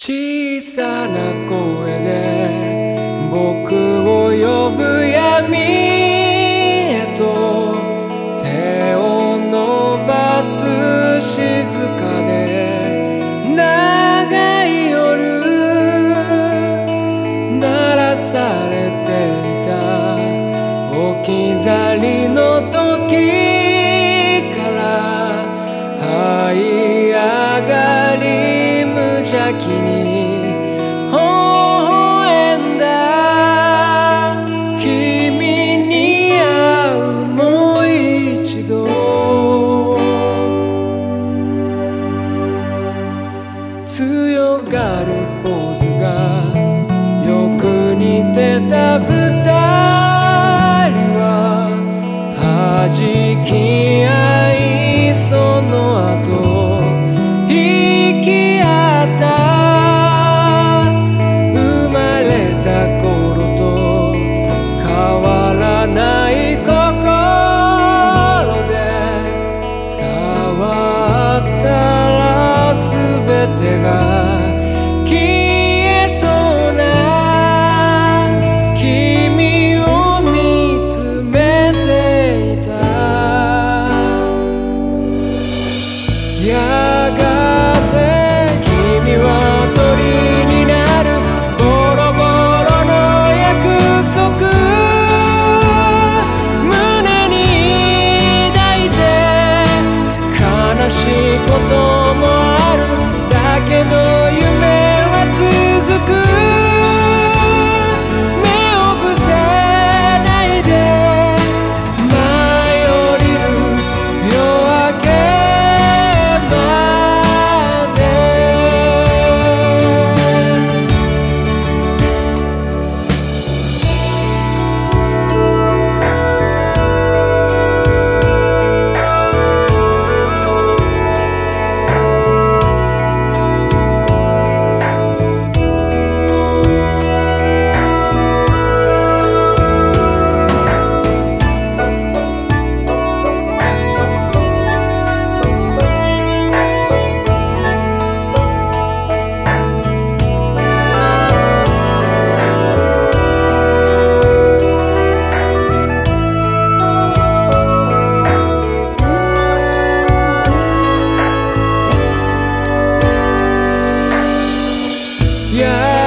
小さな声で僕を呼ぶ闇先微笑んだ君に会うもう一度。強がるポーズがよく似てた二人は弾き合い 때가 기 yeah.